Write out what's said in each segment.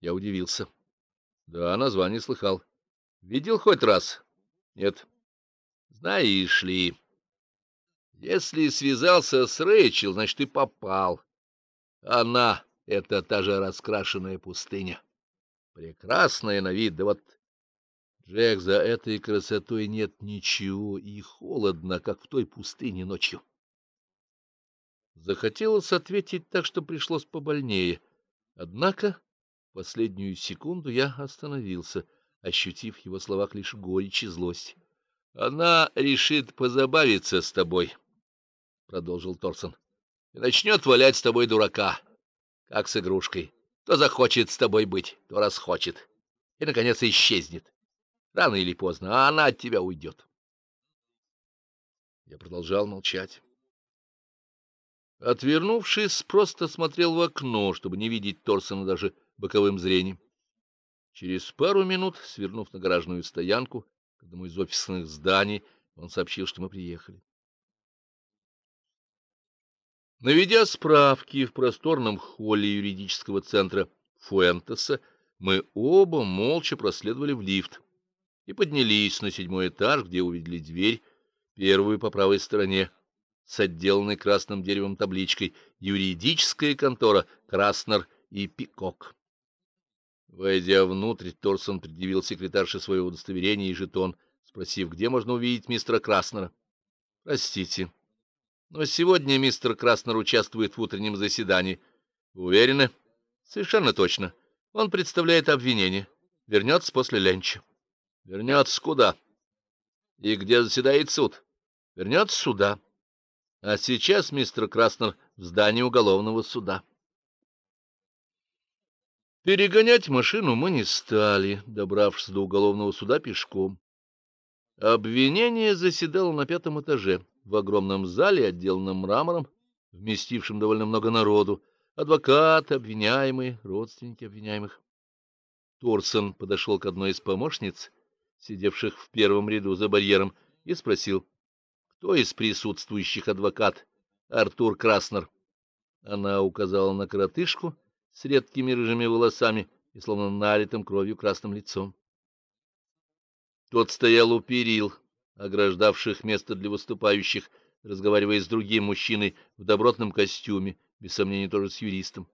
Я удивился. Да, название слыхал. Видел хоть раз? Нет. Знаешь ли, если связался с Рэйчел, значит, ты попал. Она — это та же раскрашенная пустыня. Прекрасная на вид, да вот... Джек, за этой красотой нет ничего, и холодно, как в той пустыне ночью. Захотелось ответить так, что пришлось побольнее. Однако последнюю секунду я остановился, ощутив в его словах лишь горечь и злость. — Она решит позабавиться с тобой, — продолжил Торсон, — и начнет валять с тобой дурака, как с игрушкой. То захочет с тобой быть, то расхочет, и, наконец, исчезнет. Рано или поздно, а она от тебя уйдет. Я продолжал молчать. Отвернувшись, просто смотрел в окно, чтобы не видеть Торсона даже боковым зрением. Через пару минут, свернув на гаражную стоянку к одному из офисных зданий, он сообщил, что мы приехали. Наведя справки в просторном холле юридического центра Фуэнтеса, мы оба молча проследовали в лифт и поднялись на седьмой этаж, где увидели дверь, первую по правой стороне, с отделанной красным деревом табличкой «Юридическая контора Краснер и Пикок». Войдя внутрь, Торсон предъявил секретарше свое удостоверение и жетон, спросив, где можно увидеть мистера Краснера. — Простите, но сегодня мистер Краснер участвует в утреннем заседании. — Уверены? — Совершенно точно. Он представляет обвинение. Вернется после ленча. — Вернется куда? — И где заседает суд? — Вернется сюда. А сейчас мистер Краснер в здании уголовного суда. Перегонять машину мы не стали, добравшись до уголовного суда пешком. Обвинение заседало на пятом этаже, в огромном зале, отделанном мрамором, вместившем довольно много народу, адвокаты, обвиняемые, родственники обвиняемых. Торсон подошел к одной из помощниц, сидевших в первом ряду за барьером, и спросил, кто из присутствующих адвокат? Артур Краснер. Она указала на коротышку с редкими рыжими волосами и словно налитым кровью красным лицом. Тот стоял у перил, ограждавших место для выступающих, разговаривая с другим мужчиной в добротном костюме, без сомнения тоже с юристом.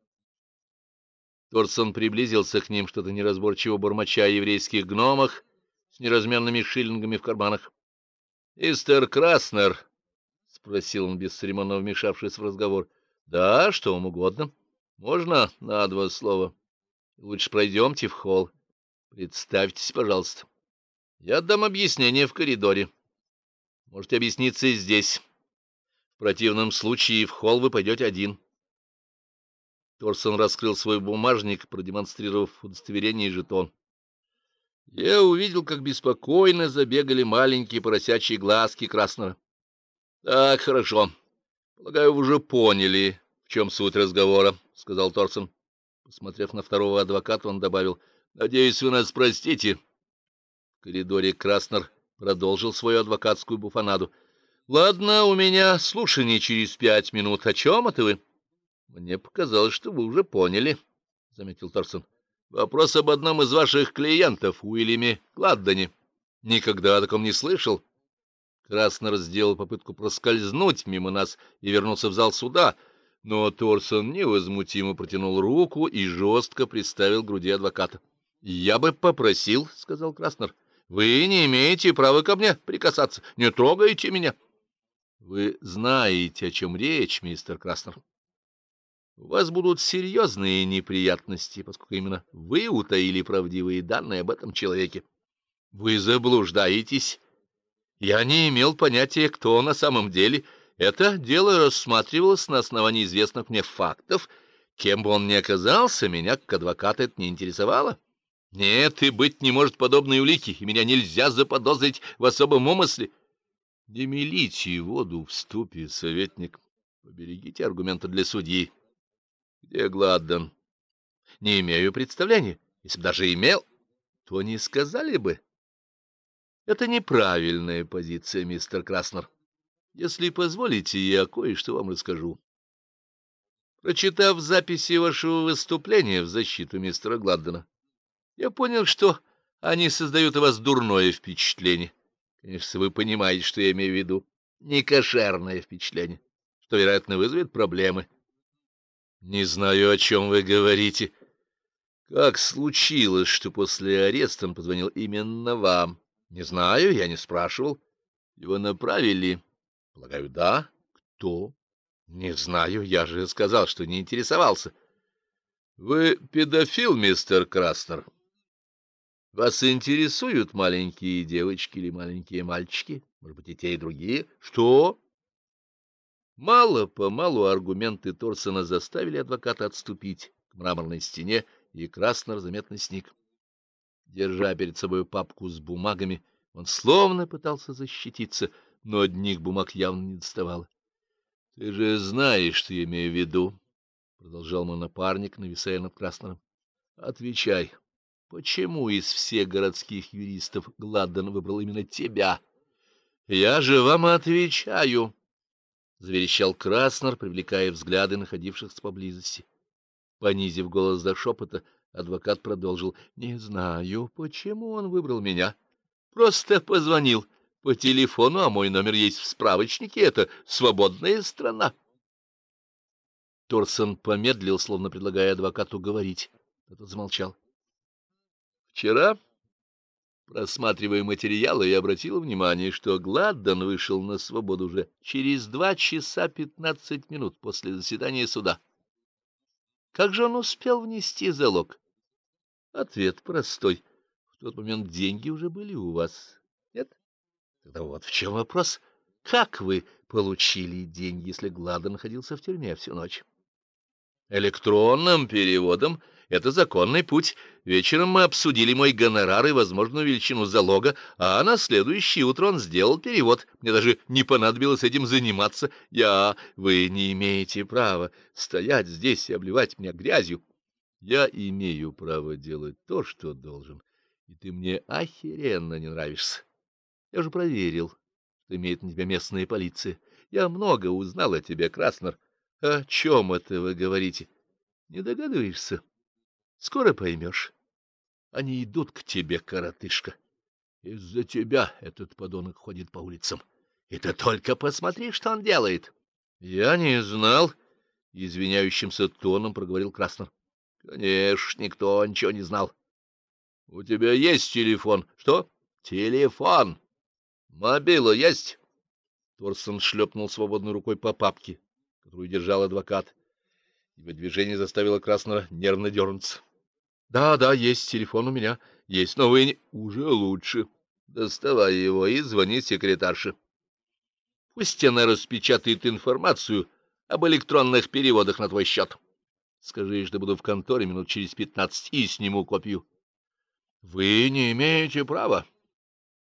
Торсон приблизился к ним, что-то неразборчиво бормоча о еврейских гномах с неразменными шиллингами в карманах. — Мистер Краснер? — спросил он, бесцеремонно вмешавшись в разговор. — Да, что вам угодно. Можно на два слова? Лучше пройдемте в холл. Представьтесь, пожалуйста. Я дам объяснение в коридоре. Можете объясниться и здесь. В противном случае в холл вы пойдете один. Торсон раскрыл свой бумажник, продемонстрировав удостоверение и жетон. Я увидел, как беспокойно забегали маленькие поросячьи глазки Красного. — Так, хорошо. Полагаю, вы уже поняли, в чем суть разговора, — сказал Торсон. Посмотрев на второго адвоката, он добавил, — Надеюсь, вы нас простите. В коридоре Краснер продолжил свою адвокатскую буфанаду. — Ладно, у меня слушание через пять минут. О чем это вы? — Мне показалось, что вы уже поняли, — заметил Торсон. — Вопрос об одном из ваших клиентов, Уильяме Гладдоне. Никогда о таком не слышал. Краснер сделал попытку проскользнуть мимо нас и вернуться в зал суда, но Торсон невозмутимо протянул руку и жестко приставил к груди адвоката. — Я бы попросил, — сказал Краснер, — вы не имеете права ко мне прикасаться. Не трогайте меня. — Вы знаете, о чем речь, мистер Краснер. У вас будут серьезные неприятности, поскольку именно вы утаили правдивые данные об этом человеке. Вы заблуждаетесь. Я не имел понятия, кто на самом деле. Это дело рассматривалось на основании известных мне фактов. Кем бы он ни оказался, меня как адвоката это не интересовало. Нет, и быть не может подобной улики, и меня нельзя заподозрить в особом умысле. Не мелите воду в ступе, советник. Поберегите аргументы для судьи. Где Гладден? Не имею представления. Если бы даже имел, то не сказали бы. Это неправильная позиция, мистер Краснер. Если позволите, я кое-что вам расскажу. Прочитав записи вашего выступления в защиту мистера Гладдена, я понял, что они создают у вас дурное впечатление. Конечно, вы понимаете, что я имею в виду. Некошерное впечатление, что, вероятно, вызовет проблемы. Не знаю, о чем вы говорите. Как случилось, что после ареста он позвонил именно вам? Не знаю, я не спрашивал. Его направили? Полагаю, да. Кто? Не знаю, я же сказал, что не интересовался. Вы педофил, мистер Краснер? Вас интересуют маленькие девочки или маленькие мальчики? Может быть, и те, и другие? Что? Мало-помалу аргументы Торсона заставили адвоката отступить к мраморной стене, и Краснер заметно сник. Держа перед собой папку с бумагами, он словно пытался защититься, но одних бумаг явно не доставало. — Ты же знаешь, что я имею в виду, — продолжал мой напарник, нависая над Краснером. — Отвечай. — Почему из всех городских юристов Гладден выбрал именно тебя? — Я же вам отвечаю, — заверещал Краснер, привлекая взгляды находившихся поблизости. Понизив голос до шепота, адвокат продолжил. — Не знаю, почему он выбрал меня. Просто позвонил по телефону, а мой номер есть в справочнике. Это свободная страна. Торсон помедлил, словно предлагая адвокату говорить. Тот замолчал. Вчера, просматривая материалы, я обратил внимание, что Гладден вышел на свободу уже через два часа пятнадцать минут после заседания суда. Как же он успел внести залог? Ответ простой. В тот момент деньги уже были у вас. Тогда вот в чем вопрос. Как вы получили деньги, если Гладден находился в тюрьме всю ночь? Электронным переводом — это законный путь. Вечером мы обсудили мой гонорар и возможную величину залога, а на следующее утро он сделал перевод. Мне даже не понадобилось этим заниматься. Я... Вы не имеете права стоять здесь и обливать меня грязью. Я имею право делать то, что должен, и ты мне охеренно не нравишься. Я уже проверил, что имеет на тебя местная полиция. Я много узнал о тебе, Краснер. О чем это вы говорите? Не догадываешься? Скоро поймешь. Они идут к тебе, коротышка. Из-за тебя этот подонок ходит по улицам. И ты только посмотри, что он делает. Я не знал, — извиняющимся тоном проговорил Краснер. Конечно, никто ничего не знал. У тебя есть телефон? Что? Телефон. Мобила есть? Торсон шлепнул свободной рукой по папке, которую держал адвокат. Его движение заставило Краснера нервно дернуться. — Да, да, есть телефон у меня. Есть, но вы не... — Уже лучше. Доставай его и звони секретарше. Пусть она распечатает информацию об электронных переводах на твой счет. Скажи, что буду в конторе минут через пятнадцать и сниму копию. — Вы не имеете права.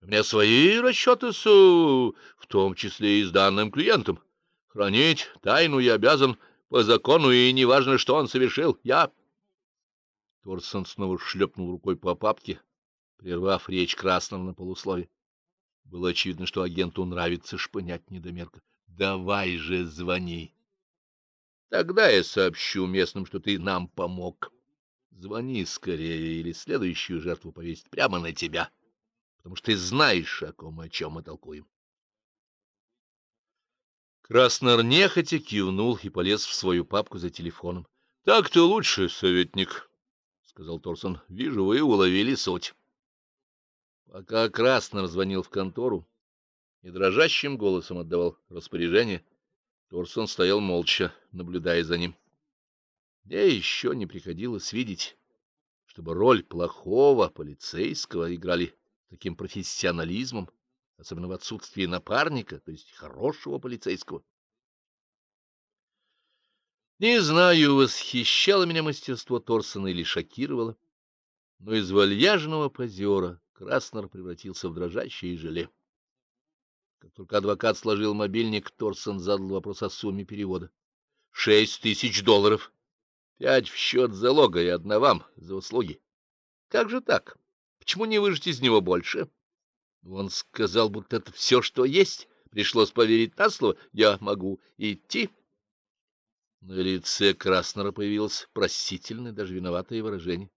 У меня свои расчеты с... в том числе и с данным клиентом. Хранить тайну я обязан по закону, и неважно, что он совершил. Я... Торсон снова шлепнул рукой по папке, прервав речь Красного на полуслове. Было очевидно, что агенту нравится шпынять недомерка. — Давай же звони. Тогда я сообщу местным, что ты нам помог. Звони скорее, или следующую жертву повесить прямо на тебя, потому что ты знаешь, о ком и о чем мы толкуем. Краснер нехотя кивнул и полез в свою папку за телефоном. — Так-то лучше, советник, — сказал Торсон. — Вижу, вы уловили суть. Пока Краснер звонил в контору и дрожащим голосом отдавал распоряжение, Торсон стоял молча, наблюдая за ним. Мне еще не приходилось видеть, чтобы роль плохого полицейского играли таким профессионализмом, особенно в отсутствии напарника, то есть хорошего полицейского. Не знаю, восхищало меня мастерство Торсона или шокировало, но из вальяжного позера Краснер превратился в дрожащее желе. Как только адвокат сложил мобильник, Торсон задал вопрос о сумме перевода. — Шесть тысяч долларов. Пять в счет залога и одна вам за услуги. Как же так? Почему не выжить из него больше? — он сказал, будто это все, что есть. Пришлось поверить на слово. Я могу идти. На лице Краснера появилось просительное, даже виноватое выражение.